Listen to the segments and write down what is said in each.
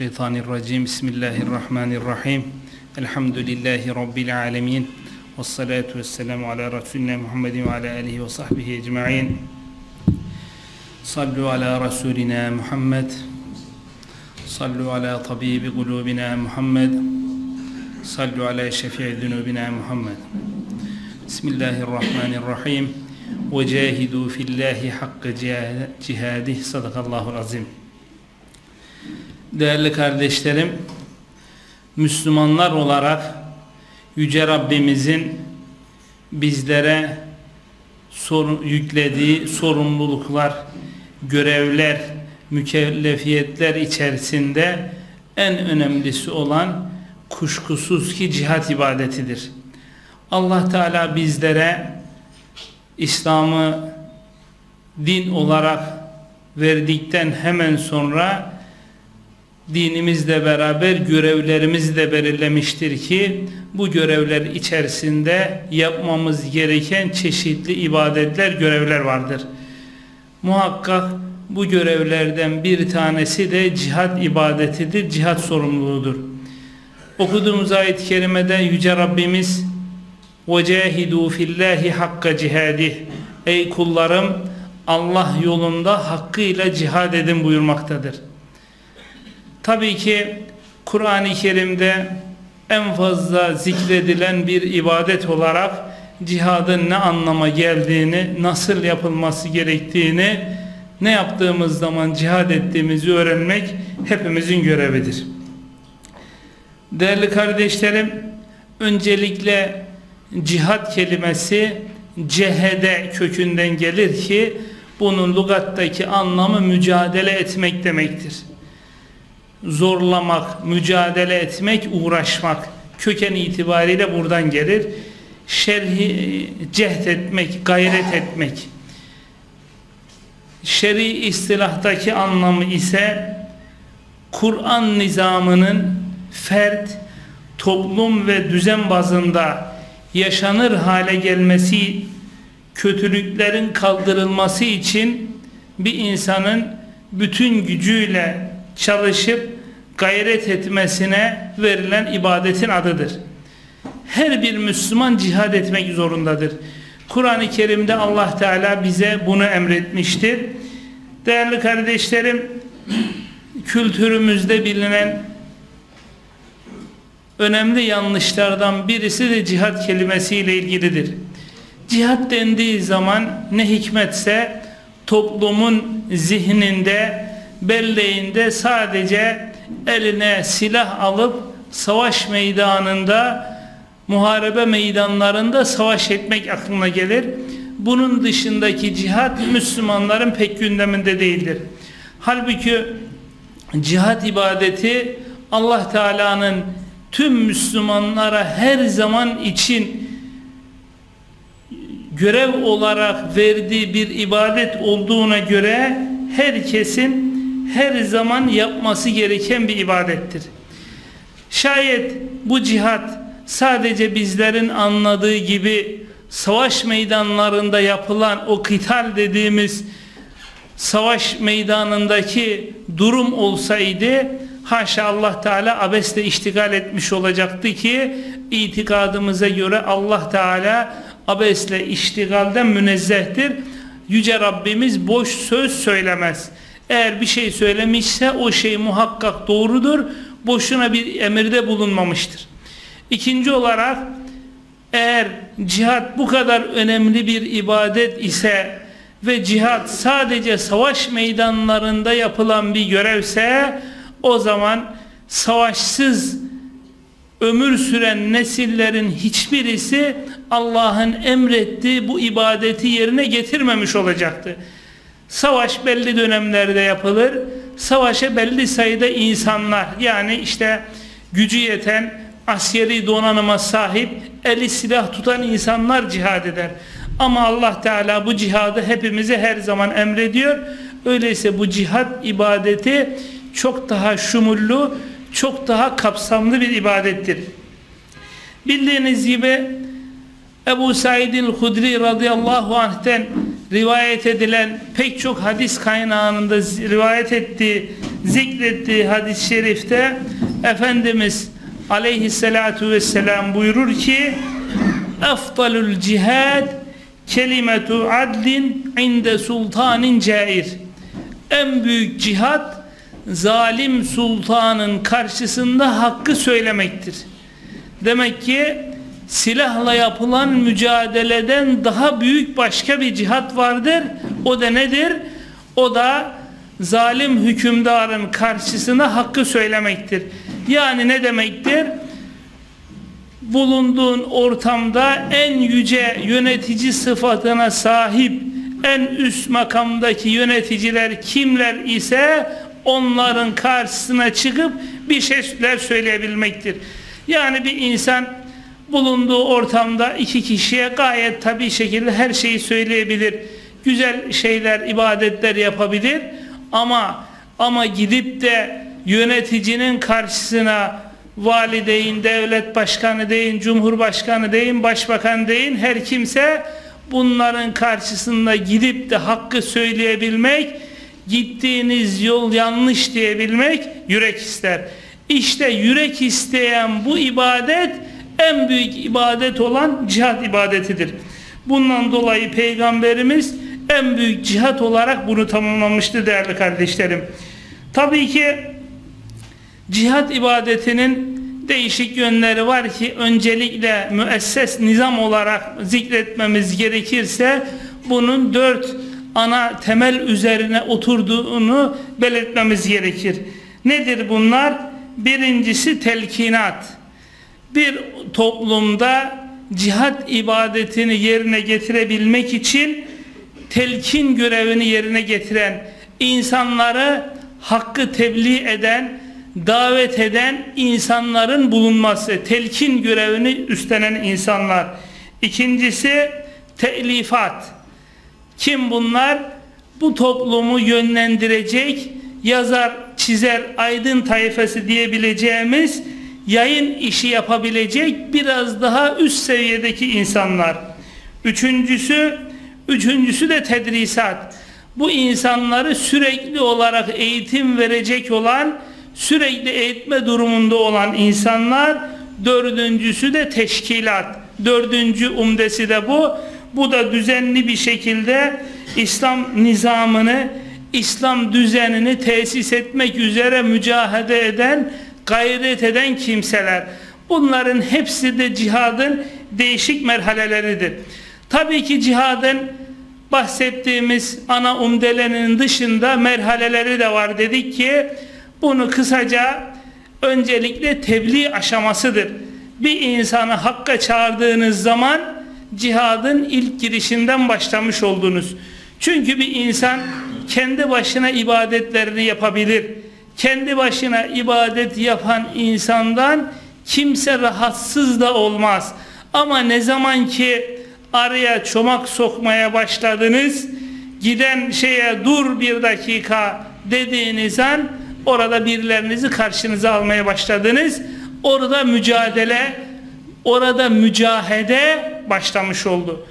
الشيطان الرجيم. بسم الله الرحمن الرحيم. الحمد لله رب العالمين والصلاة والسلام على رسولنا محمد وعلى آله وصحبه أجمعين. صلوا على رسولنا محمد. صلوا على طبيب قلوبنا محمد. صلوا على شفيع ذنوبنا محمد. بسم الله الرحمن الرحيم. وجاهدوا في الله حق جهاده. صدق الله العظيم. Değerli kardeşlerim, Müslümanlar olarak Yüce Rabbimizin bizlere sorun, yüklediği sorumluluklar, görevler, mükellefiyetler içerisinde en önemlisi olan kuşkusuz ki cihat ibadetidir. Allah Teala bizlere İslam'ı din olarak verdikten hemen sonra dinimizle beraber görevlerimizi de belirlemiştir ki bu görevler içerisinde yapmamız gereken çeşitli ibadetler, görevler vardır. Muhakkak bu görevlerden bir tanesi de cihat ibadetidir, cihat sorumluluğudur. Okuduğumuz ayet-i kerimede Yüce Rabbimiz وَجَاهِدُوا فِي اللّٰهِ حَقَّ cihadih Ey kullarım Allah yolunda hakkıyla cihad edin buyurmaktadır. Tabii ki Kur'an-ı Kerim'de en fazla zikredilen bir ibadet olarak cihadın ne anlama geldiğini, nasıl yapılması gerektiğini, ne yaptığımız zaman cihad ettiğimizi öğrenmek hepimizin görevidir. Değerli kardeşlerim, öncelikle cihad kelimesi cehede kökünden gelir ki bunun lugattaki anlamı mücadele etmek demektir zorlamak, mücadele etmek, uğraşmak köken itibariyle buradan gelir. Şerhi cehd etmek, gayret etmek. Şer'i istilahtaki anlamı ise Kur'an nizamının fert, toplum ve düzen bazında yaşanır hale gelmesi, kötülüklerin kaldırılması için bir insanın bütün gücüyle çalışıp gayret etmesine verilen ibadetin adıdır. Her bir Müslüman cihad etmek zorundadır. Kur'an-ı Kerim'de Allah Teala bize bunu emretmiştir. Değerli kardeşlerim, kültürümüzde bilinen önemli yanlışlardan birisi de cihat kelimesiyle ilgilidir. Cihat dendiği zaman ne hikmetse toplumun zihninde, belleğinde sadece eline silah alıp savaş meydanında muharebe meydanlarında savaş etmek aklına gelir. Bunun dışındaki cihat Müslümanların pek gündeminde değildir. Halbuki cihat ibadeti Allah Teala'nın tüm Müslümanlara her zaman için görev olarak verdiği bir ibadet olduğuna göre herkesin her zaman yapması gereken bir ibadettir. Şayet bu cihat sadece bizlerin anladığı gibi savaş meydanlarında yapılan o kital dediğimiz savaş meydanındaki durum olsaydı haşa Allah Teala abesle iştigal etmiş olacaktı ki itikadımıza göre Allah Teala abesle iştigalden münezzehtir. Yüce Rabbimiz boş söz söylemez. Eğer bir şey söylemişse o şey muhakkak doğrudur. Boşuna bir emirde bulunmamıştır. İkinci olarak eğer cihat bu kadar önemli bir ibadet ise ve cihat sadece savaş meydanlarında yapılan bir görevse o zaman savaşsız ömür süren nesillerin hiçbirisi Allah'ın emrettiği bu ibadeti yerine getirmemiş olacaktı. Savaş belli dönemlerde yapılır. Savaşa belli sayıda insanlar yani işte gücü yeten askeri donanıma sahip eli silah tutan insanlar cihad eder. Ama Allah Teala bu cihadı hepimize her zaman emrediyor. Öyleyse bu cihad ibadeti çok daha şumullu, çok daha kapsamlı bir ibadettir. Bildiğiniz gibi Ebu Said el-Hudri radıyallahu anh'ten rivayet edilen pek çok hadis kaynağında rivayet ettiği zikrettiği hadis-i şerifte Efendimiz aleyhissalatu vesselam buyurur ki efdalul cihad kelimetu adlin inde sultanin cair en büyük cihat zalim sultanın karşısında hakkı söylemektir. Demek ki silahla yapılan mücadeleden daha büyük başka bir cihat vardır. O da nedir? O da zalim hükümdarın karşısında hakkı söylemektir. Yani ne demektir? Bulunduğun ortamda en yüce yönetici sıfatına sahip en üst makamdaki yöneticiler kimler ise onların karşısına çıkıp bir şeyler söyleyebilmektir. Yani bir insan bulunduğu ortamda iki kişiye gayet tabi şekilde her şeyi söyleyebilir. Güzel şeyler, ibadetler yapabilir ama ama gidip de yöneticinin karşısına vali deyin, devlet başkanı deyin, cumhurbaşkanı deyin, başbakan deyin her kimse bunların karşısında gidip de hakkı söyleyebilmek gittiğiniz yol yanlış diyebilmek yürek ister. İşte yürek isteyen bu ibadet en büyük ibadet olan cihat ibadetidir. Bundan dolayı Peygamberimiz en büyük cihat olarak bunu tamamlamıştı değerli kardeşlerim. Tabii ki cihat ibadetinin değişik yönleri var ki öncelikle müesses nizam olarak zikretmemiz gerekirse bunun dört ana temel üzerine oturduğunu belirtmemiz gerekir. Nedir bunlar? Birincisi telkinat. Bir toplumda cihat ibadetini yerine getirebilmek için telkin görevini yerine getiren insanları hakkı tebliğ eden davet eden insanların bulunması telkin görevini üstlenen insanlar İkincisi telifat kim bunlar? Bu toplumu yönlendirecek yazar, çizer, aydın tayfası diyebileceğimiz yayın işi yapabilecek biraz daha üst seviyedeki insanlar. Üçüncüsü, üçüncüsü de tedrisat. Bu insanları sürekli olarak eğitim verecek olan, sürekli eğitme durumunda olan insanlar. Dördüncüsü de teşkilat. Dördüncü umdesi de bu bu da düzenli bir şekilde İslam nizamını, İslam düzenini tesis etmek üzere mücahede eden, gayret eden kimseler. Bunların hepsi de cihadın değişik merhaleleridir. Tabii ki cihadın bahsettiğimiz ana umdelerinin dışında merhaleleri de var dedik ki bunu kısaca öncelikle tebliğ aşamasıdır. Bir insanı hakka çağırdığınız zaman cihadın ilk girişinden başlamış oldunuz. Çünkü bir insan kendi başına ibadetlerini yapabilir. Kendi başına ibadet yapan insandan kimse rahatsız da olmaz. Ama ne zaman ki araya çomak sokmaya başladınız, giden şeye dur bir dakika dediğiniz an orada birilerinizi karşınıza almaya başladınız. Orada mücadele, orada mücahede başlamış oldu.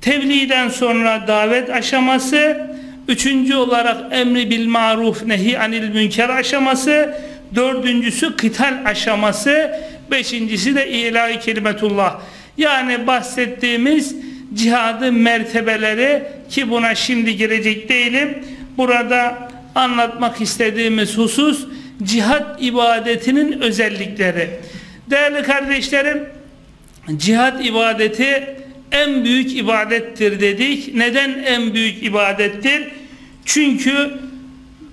Tebliğden sonra davet aşaması, üçüncü olarak emri bil maruf nehi anil münker aşaması, dördüncüsü kıtal aşaması, beşincisi de ilahi kelimetullah. Yani bahsettiğimiz cihadın mertebeleri ki buna şimdi girecek değilim. Burada anlatmak istediğimiz husus cihat ibadetinin özellikleri. Değerli kardeşlerim, Cihat ibadeti en büyük ibadettir dedik. Neden en büyük ibadettir? Çünkü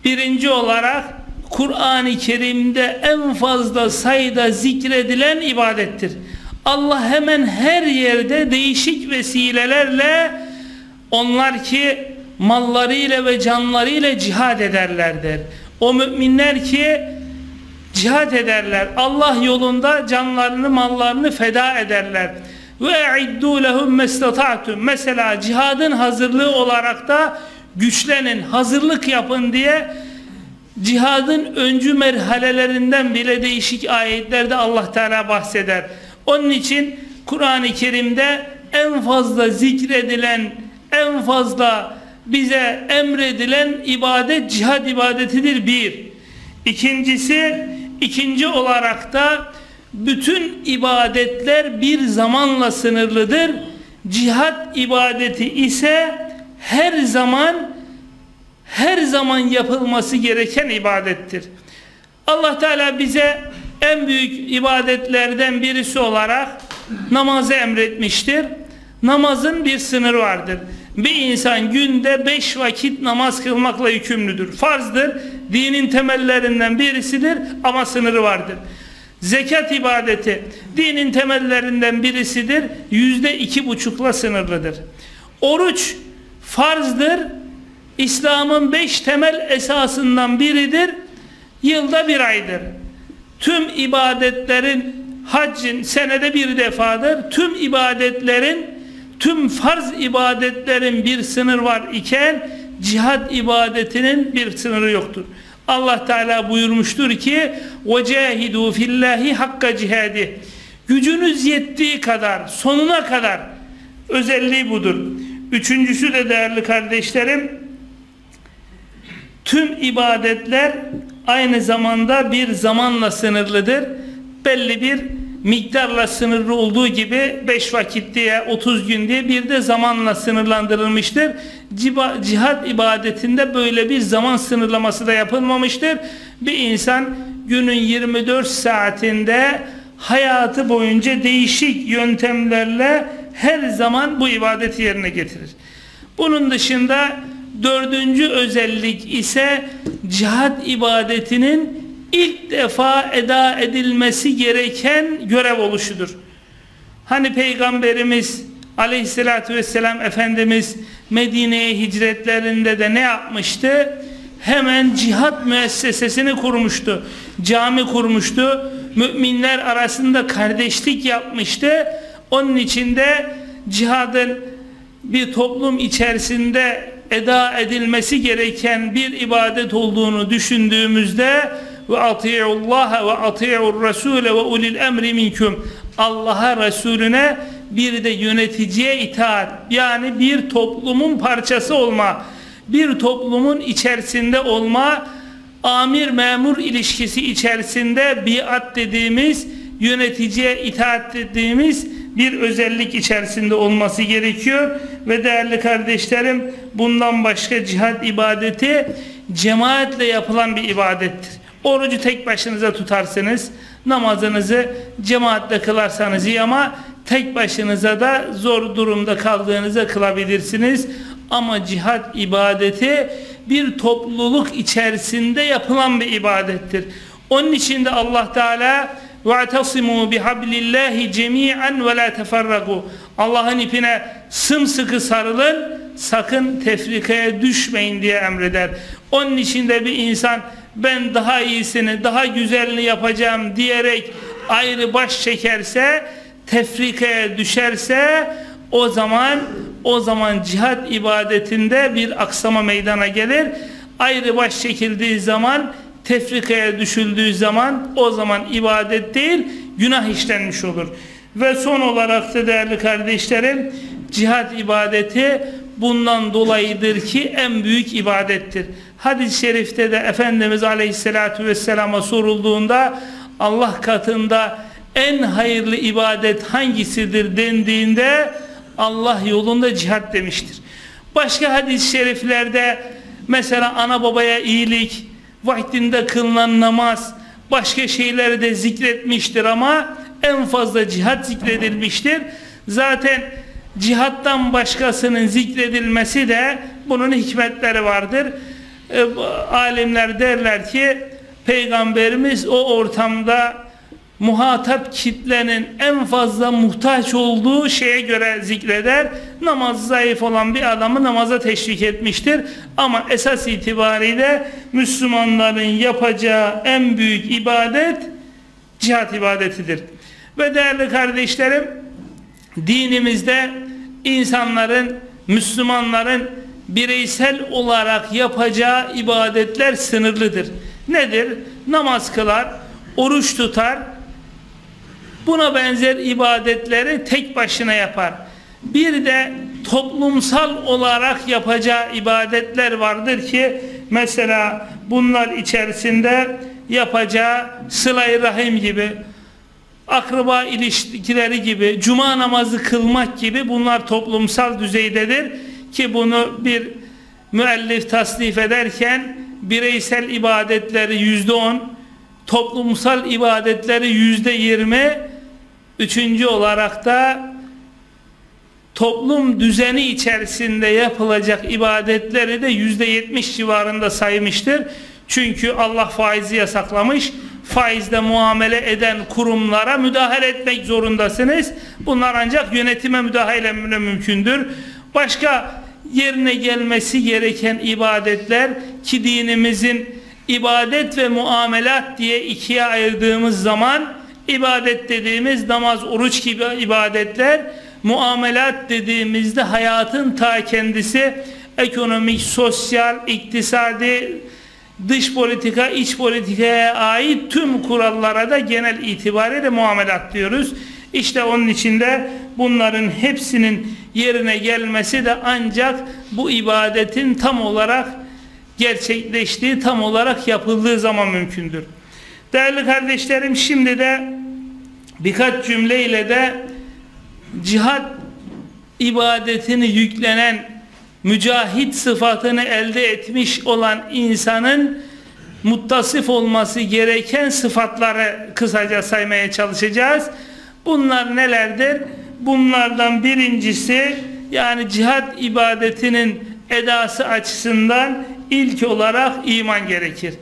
birinci olarak Kur'an-ı Kerim'de en fazla sayıda zikredilen ibadettir. Allah hemen her yerde değişik vesilelerle onlar ki mallarıyla ve canlarıyla cihad ederlerdir. O müminler ki Cihad ederler. Allah yolunda canlarını, mallarını feda ederler. Ve e'iddu lehum mestata'tum. Mesela cihadın hazırlığı olarak da güçlenin, hazırlık yapın diye cihadın öncü merhalelerinden bile değişik ayetlerde Allah Teala bahseder. Onun için Kur'an-ı Kerim'de en fazla zikredilen, en fazla bize emredilen ibadet cihad ibadetidir bir. İkincisi, ikinci olarak da bütün ibadetler bir zamanla sınırlıdır. Cihat ibadeti ise her zaman her zaman yapılması gereken ibadettir. Allah Teala bize en büyük ibadetlerden birisi olarak namazı emretmiştir. Namazın bir sınırı vardır. Bir insan günde beş vakit namaz kılmakla yükümlüdür. Farzdır, dinin temellerinden birisidir ama sınırı vardır. Zekat ibadeti dinin temellerinden birisidir. Yüzde iki buçukla sınırlıdır. Oruç farzdır. İslam'ın beş temel esasından biridir. Yılda bir aydır. Tüm ibadetlerin haccın senede bir defadır. Tüm ibadetlerin tüm farz ibadetlerin bir sınır var iken cihad ibadetinin bir sınırı yoktur. Allah Teala buyurmuştur ki وَجَاهِدُوا فِي اللّٰهِ hakka cihadi gücünüz yettiği kadar sonuna kadar özelliği budur. Üçüncüsü de değerli kardeşlerim tüm ibadetler aynı zamanda bir zamanla sınırlıdır. Belli bir miktarla sınırlı olduğu gibi 5 vakit diye 30 gün diye bir de zamanla sınırlandırılmıştır. Cihad ibadetinde böyle bir zaman sınırlaması da yapılmamıştır. Bir insan günün 24 saatinde hayatı boyunca değişik yöntemlerle her zaman bu ibadeti yerine getirir. Bunun dışında dördüncü özellik ise cihad ibadetinin ilk defa eda edilmesi gereken görev oluşudur. Hani Peygamberimiz Aleyhisselatü Vesselam Efendimiz Medine'ye hicretlerinde de ne yapmıştı? Hemen cihat müessesesini kurmuştu. Cami kurmuştu. Müminler arasında kardeşlik yapmıştı. Onun içinde cihadın bir toplum içerisinde eda edilmesi gereken bir ibadet olduğunu düşündüğümüzde ve ati'ullaha ve ati'ur rasule ve ulil emri minkum. Allah'a Resulüne bir de yöneticiye itaat. Yani bir toplumun parçası olma bir toplumun içerisinde olma amir memur ilişkisi içerisinde biat dediğimiz yöneticiye itaat dediğimiz bir özellik içerisinde olması gerekiyor. Ve değerli kardeşlerim bundan başka cihad ibadeti cemaatle yapılan bir ibadettir. Orucu tek başınıza tutarsınız. Namazınızı cemaatle kılarsanız iyi ama tek başınıza da zor durumda kaldığınızda kılabilirsiniz. Ama cihad ibadeti bir topluluk içerisinde yapılan bir ibadettir. Onun için de Allah Teala وَاَعْتَصِمُوا بِحَبْلِ اللّٰهِ جَمِيعًا وَلَا تَفَرَّقُوا Allah'ın ipine sımsıkı sarılın, sakın tefrikaya düşmeyin diye emreder. Onun için de bir insan ben daha iyisini, daha güzelini yapacağım diyerek ayrı baş çekerse, tefrikaya düşerse o zaman o zaman cihat ibadetinde bir aksama meydana gelir. Ayrı baş çekildiği zaman tefrikaya düşüldüğü zaman o zaman ibadet değil günah işlenmiş olur. Ve son olarak da değerli kardeşlerim cihat ibadeti bundan dolayıdır ki en büyük ibadettir. Hadis-i şerifte de Efendimiz Aleyhisselatü Vesselam'a sorulduğunda Allah katında en hayırlı ibadet hangisidir dendiğinde Allah yolunda cihat demiştir. Başka hadis-i şeriflerde mesela ana babaya iyilik, vaktinde kılınan namaz, başka şeyleri de zikretmiştir ama en fazla cihat zikredilmiştir. Zaten cihattan başkasının zikredilmesi de bunun hikmetleri vardır. E, alimler derler ki Peygamberimiz o ortamda muhatap kitlenin en fazla muhtaç olduğu şeye göre zikreder. Namaz zayıf olan bir adamı namaza teşvik etmiştir. Ama esas itibariyle Müslümanların yapacağı en büyük ibadet cihat ibadetidir. Ve değerli kardeşlerim dinimizde insanların, Müslümanların bireysel olarak yapacağı ibadetler sınırlıdır. Nedir? Namaz kılar, oruç tutar, buna benzer ibadetleri tek başına yapar. Bir de toplumsal olarak yapacağı ibadetler vardır ki mesela bunlar içerisinde yapacağı sıla rahim gibi, akraba ilişkileri gibi, cuma namazı kılmak gibi bunlar toplumsal düzeydedir ki bunu bir müellif tasnif ederken bireysel ibadetleri yüzde on, toplumsal ibadetleri yüzde yirmi, üçüncü olarak da toplum düzeni içerisinde yapılacak ibadetleri de yüzde yetmiş civarında saymıştır. Çünkü Allah faizi yasaklamış. Faizle muamele eden kurumlara müdahale etmek zorundasınız. Bunlar ancak yönetime müdahale mümkündür. Başka yerine gelmesi gereken ibadetler ki dinimizin ibadet ve muamelat diye ikiye ayırdığımız zaman ibadet dediğimiz namaz, oruç gibi ibadetler muamelat dediğimizde hayatın ta kendisi ekonomik, sosyal, iktisadi, dış politika, iç politikaya ait tüm kurallara da genel itibariyle muamelat diyoruz. İşte onun içinde bunların hepsinin yerine gelmesi de ancak bu ibadetin tam olarak gerçekleştiği, tam olarak yapıldığı zaman mümkündür. Değerli kardeşlerim şimdi de birkaç cümleyle de cihat ibadetini yüklenen mücahit sıfatını elde etmiş olan insanın muttasif olması gereken sıfatları kısaca saymaya çalışacağız. Bunlar nelerdir? Bunlardan birincisi yani cihat ibadetinin edası açısından ilk olarak iman gerekir.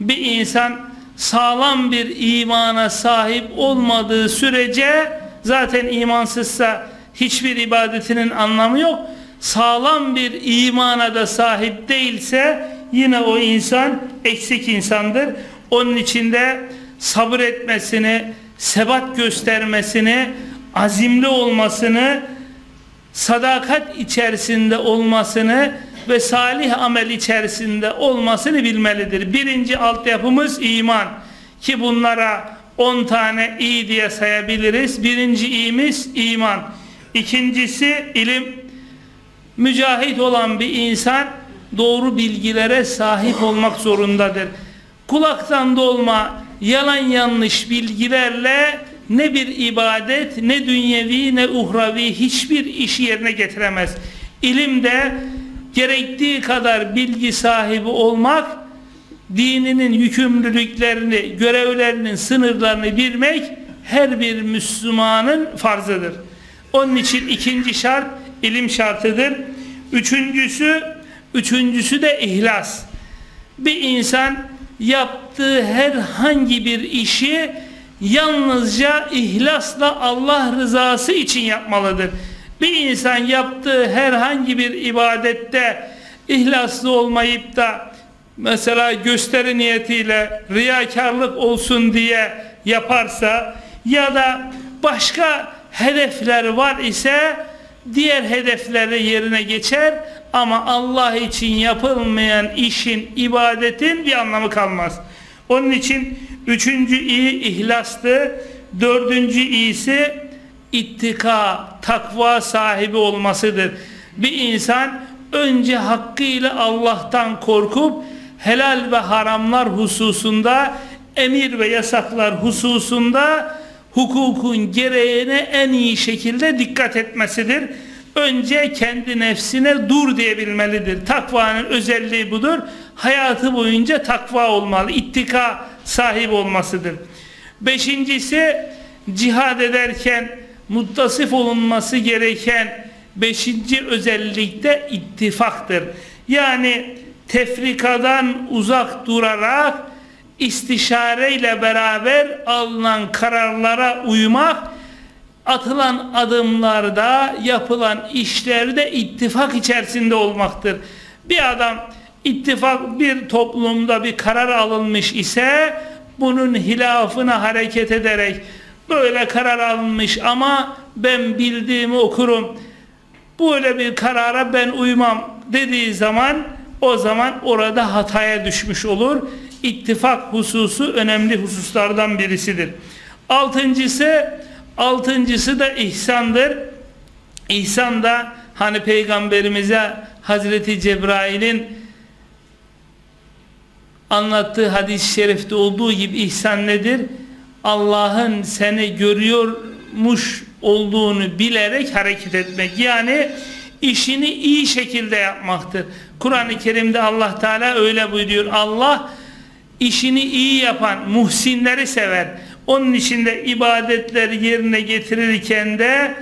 Bir insan sağlam bir imana sahip olmadığı sürece zaten imansızsa hiçbir ibadetinin anlamı yok. Sağlam bir imana da sahip değilse yine o insan eksik insandır. Onun içinde sabır etmesini, sebat göstermesini, azimli olmasını, sadakat içerisinde olmasını ve salih amel içerisinde olmasını bilmelidir. Birinci altyapımız iman ki bunlara 10 tane iyi diye sayabiliriz. Birinci iyimiz iman. İkincisi ilim. Mücahit olan bir insan doğru bilgilere sahip olmak zorundadır. Kulaktan dolma, yalan yanlış bilgilerle ne bir ibadet, ne dünyevi, ne uhravi hiçbir işi yerine getiremez. İlim de gerektiği kadar bilgi sahibi olmak, dininin yükümlülüklerini, görevlerinin sınırlarını bilmek her bir Müslümanın farzıdır. Onun için ikinci şart ilim şartıdır. Üçüncüsü, üçüncüsü de ihlas. Bir insan yaptığı herhangi bir işi yalnızca ihlasla Allah rızası için yapmalıdır. Bir insan yaptığı herhangi bir ibadette ihlaslı olmayıp da mesela gösteri niyetiyle riyakarlık olsun diye yaparsa ya da başka hedefler var ise diğer hedefleri yerine geçer ama Allah için yapılmayan işin, ibadetin bir anlamı kalmaz. Onun için üçüncü iyi ihlastı, dördüncü iyisi ittika, takva sahibi olmasıdır. Bir insan önce hakkıyla Allah'tan korkup helal ve haramlar hususunda emir ve yasaklar hususunda hukukun gereğine en iyi şekilde dikkat etmesidir. Önce kendi nefsine dur diyebilmelidir. Takvanın özelliği budur. Hayatı boyunca takva olmalı. ittika sahibi olmasıdır. Beşincisi cihad ederken muttasif olunması gereken beşinci özellikte ittifaktır. Yani tefrikadan uzak durarak istişareyle beraber alınan kararlara uymak atılan adımlarda yapılan işlerde ittifak içerisinde olmaktır. Bir adam ittifak bir toplumda bir karar alınmış ise bunun hilafına hareket ederek böyle karar alınmış ama ben bildiğimi okurum böyle bir karara ben uymam dediği zaman o zaman orada hataya düşmüş olur. İttifak hususu önemli hususlardan birisidir. Altıncısı altıncısı da ihsandır. İhsan da hani peygamberimize Hazreti Cebrail'in anlattığı hadis-i şerifte olduğu gibi ihsan nedir? Allah'ın seni görüyormuş olduğunu bilerek hareket etmek. Yani işini iyi şekilde yapmaktır. Kur'an-ı Kerim'de Allah Teala öyle buyuruyor. Allah işini iyi yapan muhsinleri sever. Onun için de ibadetleri yerine getirirken de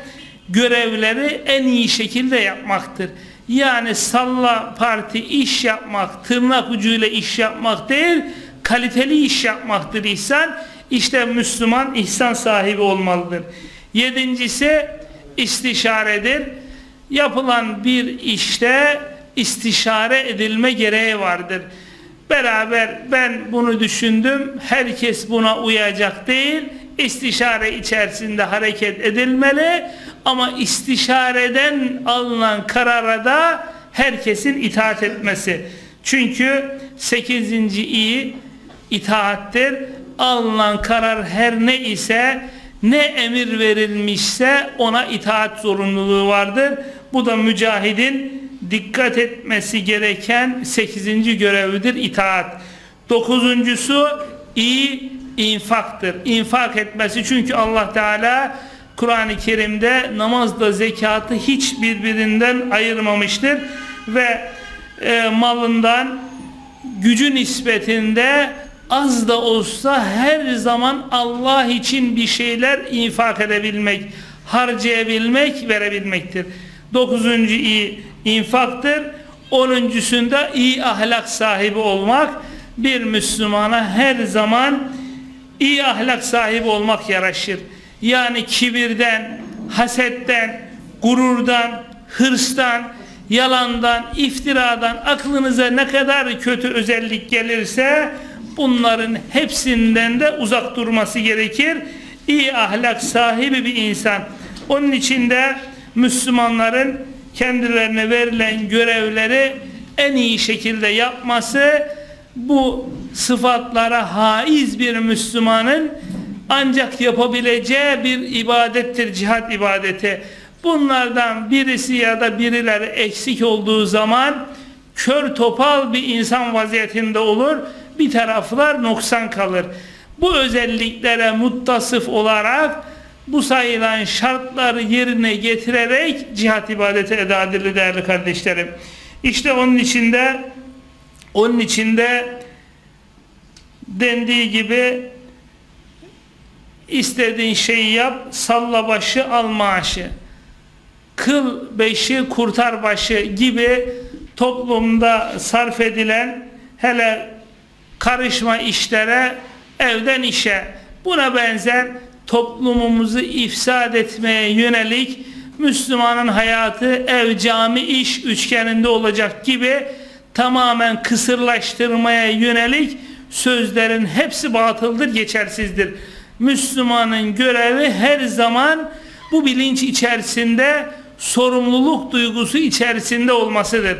görevleri en iyi şekilde yapmaktır. Yani salla parti iş yapmak, tırnak ucuyla iş yapmak değil, kaliteli iş yapmaktır ihsan. İşte Müslüman ihsan sahibi olmalıdır. Yedincisi istişaredir. Yapılan bir işte istişare edilme gereği vardır. Beraber ben bunu düşündüm, herkes buna uyacak değil, istişare içerisinde hareket edilmeli ama istişareden alınan karara da herkesin itaat etmesi. Çünkü 8. iyi itaattir. Alınan karar her ne ise ne emir verilmişse ona itaat zorunluluğu vardır. Bu da mücahidin dikkat etmesi gereken 8. görevidir itaat. Dokuzuncusu iyi infaktır. İnfak etmesi çünkü Allah Teala Kur'an-ı Kerim'de namazda zekatı hiç birbirinden ayırmamıştır ve e, malından gücü nispetinde az da olsa her zaman Allah için bir şeyler infak edebilmek, harcayabilmek, verebilmektir. Dokuzuncu iyi infaktır. Onuncusunda iyi ahlak sahibi olmak bir Müslümana her zaman iyi ahlak sahibi olmak yaraşır. Yani kibirden, hasetten, gururdan, hırstan, yalandan, iftiradan aklınıza ne kadar kötü özellik gelirse bunların hepsinden de uzak durması gerekir. İyi ahlak sahibi bir insan. Onun için de Müslümanların kendilerine verilen görevleri en iyi şekilde yapması bu sıfatlara haiz bir Müslümanın ancak yapabileceği bir ibadettir cihat ibadeti. Bunlardan birisi ya da birileri eksik olduğu zaman kör topal bir insan vaziyetinde olur. Bir taraflar noksan kalır. Bu özelliklere muttasıf olarak bu sayılan şartları yerine getirerek cihat ibadeti eda edilir değerli kardeşlerim. İşte onun içinde onun içinde dendiği gibi istediğin şeyi yap, salla başı al maaşı. Kıl beşi kurtar başı gibi toplumda sarf edilen hele karışma işlere evden işe buna benzer toplumumuzu ifsad etmeye yönelik Müslümanın hayatı ev cami iş üçgeninde olacak gibi tamamen kısırlaştırmaya yönelik sözlerin hepsi batıldır, geçersizdir. Müslümanın görevi her zaman bu bilinç içerisinde sorumluluk duygusu içerisinde olmasıdır.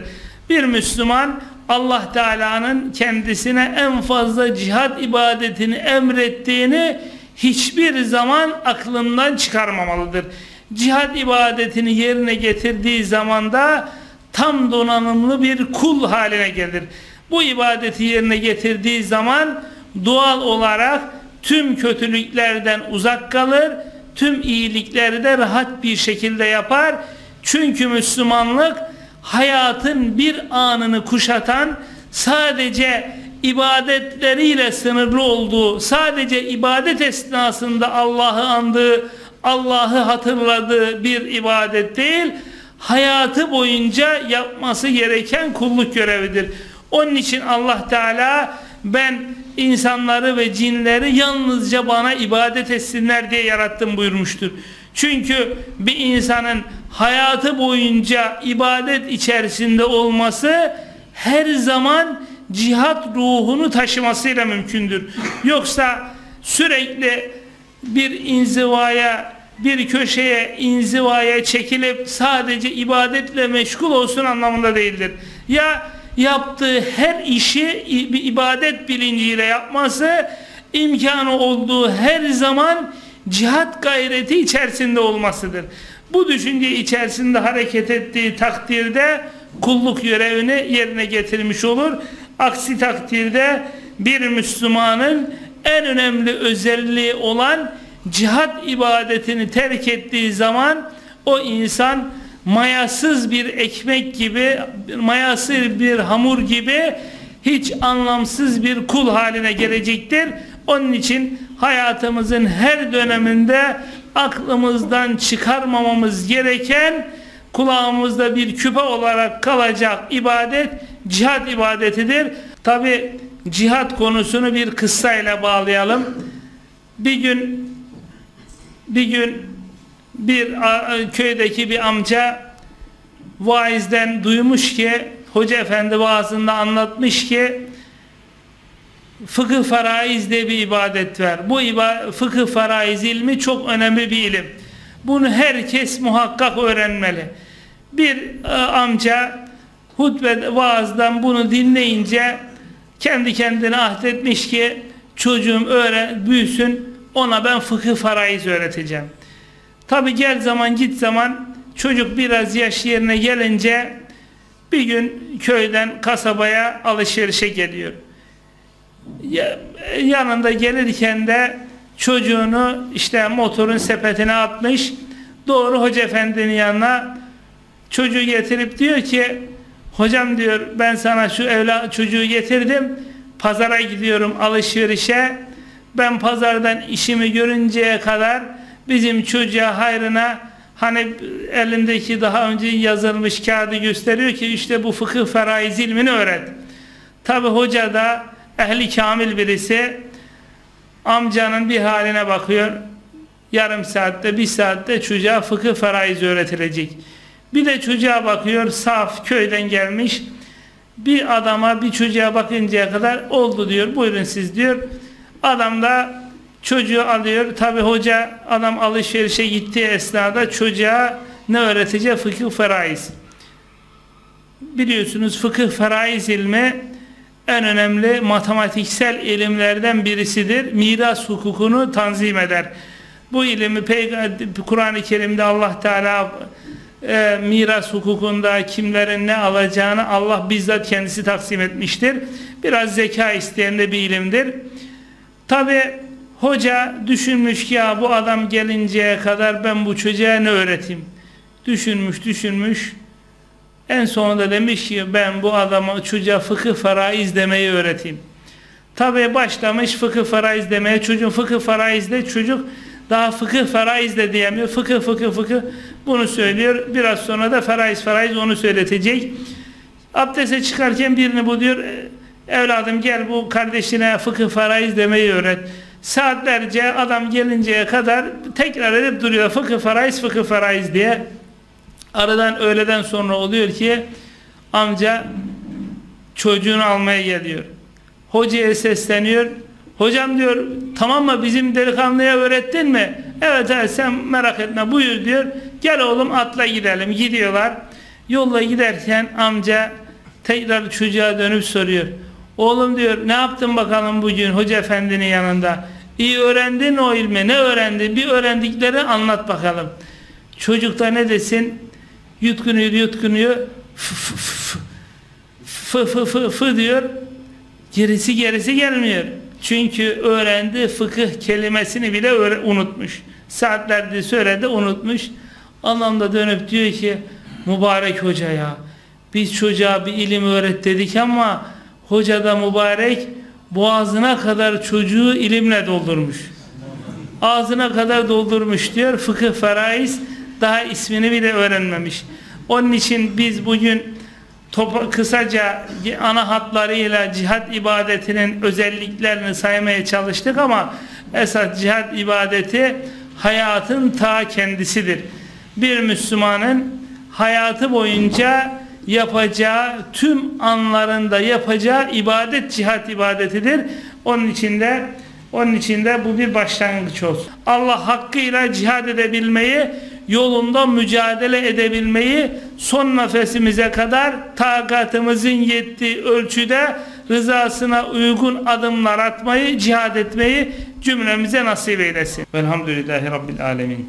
Bir Müslüman Allah Teala'nın kendisine en fazla cihat ibadetini emrettiğini hiçbir zaman aklından çıkarmamalıdır. Cihad ibadetini yerine getirdiği zaman da tam donanımlı bir kul haline gelir. Bu ibadeti yerine getirdiği zaman doğal olarak tüm kötülüklerden uzak kalır, tüm iyilikleri de rahat bir şekilde yapar. Çünkü Müslümanlık hayatın bir anını kuşatan sadece ibadetleriyle sınırlı olduğu, sadece ibadet esnasında Allah'ı andığı, Allah'ı hatırladığı bir ibadet değil, hayatı boyunca yapması gereken kulluk görevidir. Onun için Allah Teala ben insanları ve cinleri yalnızca bana ibadet etsinler diye yarattım buyurmuştur. Çünkü bir insanın hayatı boyunca ibadet içerisinde olması her zaman cihat ruhunu taşımasıyla mümkündür. Yoksa sürekli bir inzivaya, bir köşeye inzivaya çekilip sadece ibadetle meşgul olsun anlamında değildir. Ya yaptığı her işi bir ibadet bilinciyle yapması imkanı olduğu her zaman cihat gayreti içerisinde olmasıdır. Bu düşünce içerisinde hareket ettiği takdirde kulluk görevini yerine getirmiş olur. Aksi takdirde bir Müslümanın en önemli özelliği olan cihat ibadetini terk ettiği zaman o insan mayasız bir ekmek gibi, mayasız bir hamur gibi hiç anlamsız bir kul haline gelecektir. Onun için hayatımızın her döneminde aklımızdan çıkarmamamız gereken kulağımızda bir küpe olarak kalacak ibadet cihat ibadetidir. Tabi cihat konusunu bir kıssayla bağlayalım. Bir gün bir gün bir köydeki bir amca vaizden duymuş ki hoca efendi vaazında anlatmış ki fıkıh faraiz diye bir ibadet var. Bu iba fıkıh faraiz ilmi çok önemli bir ilim. Bunu herkes muhakkak öğrenmeli. Bir e, amca hutbe vaazdan bunu dinleyince kendi kendine ahdetmiş ki çocuğum öğren, büyüsün ona ben fıkıh faraiz öğreteceğim. Tabi gel zaman git zaman çocuk biraz yaş yerine gelince bir gün köyden kasabaya alışverişe geliyor. Yanında gelirken de çocuğunu işte motorun sepetine atmış. Doğru hoca efendinin yanına çocuğu getirip diyor ki hocam diyor ben sana şu evla çocuğu getirdim pazara gidiyorum alışverişe ben pazardan işimi görünceye kadar bizim çocuğa hayrına hani elindeki daha önce yazılmış kağıdı gösteriyor ki işte bu fıkıh feraiz ilmini öğret. Tabi hoca da ehli kamil birisi amcanın bir haline bakıyor. Yarım saatte bir saatte çocuğa fıkıh feraiz öğretilecek. Bir de çocuğa bakıyor saf köyden gelmiş. Bir adama bir çocuğa bakıncaya kadar oldu diyor. Buyurun siz diyor. Adam da çocuğu alıyor. Tabi hoca adam alışverişe gittiği esnada çocuğa ne öğretecek? Fıkıh feraiz. Biliyorsunuz fıkıh feraiz ilmi en önemli matematiksel ilimlerden birisidir. Miras hukukunu tanzim eder. Bu ilimi Kur'an-ı Kerim'de Allah Teala e, miras hukukunda kimlerin ne alacağını Allah bizzat kendisi taksim etmiştir. Biraz zeka isteyen de bir ilimdir. Tabi hoca düşünmüş ki ya bu adam gelinceye kadar ben bu çocuğa ne öğreteyim? Düşünmüş düşünmüş. En sonunda demiş ki ben bu adama çocuğa fıkıh faraiz demeyi öğreteyim. Tabi başlamış fıkıh faraiz demeye. Çocuğun fıkıh faraizde çocuk daha fıkıh faraiz de diyemiyor. Fıkıh fıkıh fıkıh bunu söylüyor. Biraz sonra da faraiz faraiz onu söyletecek. Abdeste çıkarken birini bu diyor evladım gel bu kardeşine fıkıh faraiz demeyi öğret. Saatlerce adam gelinceye kadar tekrar edip duruyor fıkıh faraiz fıkıh faraiz diye. Aradan öğleden sonra oluyor ki amca çocuğunu almaya geliyor. Hocaya sesleniyor. Hocam diyor tamam mı bizim delikanlıya öğrettin mi? Evet evet sen merak etme buyur diyor. Gel oğlum atla gidelim. Gidiyorlar. Yolla giderken amca tekrar çocuğa dönüp soruyor. Oğlum diyor ne yaptın bakalım bugün hoca efendinin yanında? İyi öğrendin o ilmi ne öğrendin? Bir öğrendikleri anlat bakalım. Çocuk da ne desin? Yutkunuyor yutkunuyor. Fı fı fı fı fı fı fı diyor. Gerisi gerisi gelmiyor. Çünkü öğrendi fıkıh kelimesini bile unutmuş. Saatlerde söyledi unutmuş. Anlamda dönüp diyor ki mübarek hoca ya biz çocuğa bir ilim öğret dedik ama hoca da mübarek boğazına kadar çocuğu ilimle doldurmuş. Ağzına kadar doldurmuş diyor. Fıkıh faraiz daha ismini bile öğrenmemiş. Onun için biz bugün topa, kısaca ana hatlarıyla cihat ibadetinin özelliklerini saymaya çalıştık ama esas cihat ibadeti hayatın ta kendisidir. Bir Müslümanın hayatı boyunca yapacağı tüm anlarında yapacağı ibadet cihat ibadetidir. Onun içinde onun içinde bu bir başlangıç olsun. Allah hakkıyla cihad edebilmeyi yolunda mücadele edebilmeyi son nefesimize kadar takatımızın yettiği ölçüde rızasına uygun adımlar atmayı, cihad etmeyi cümlemize nasip eylesin. Velhamdülillahi Rabbil Alemin.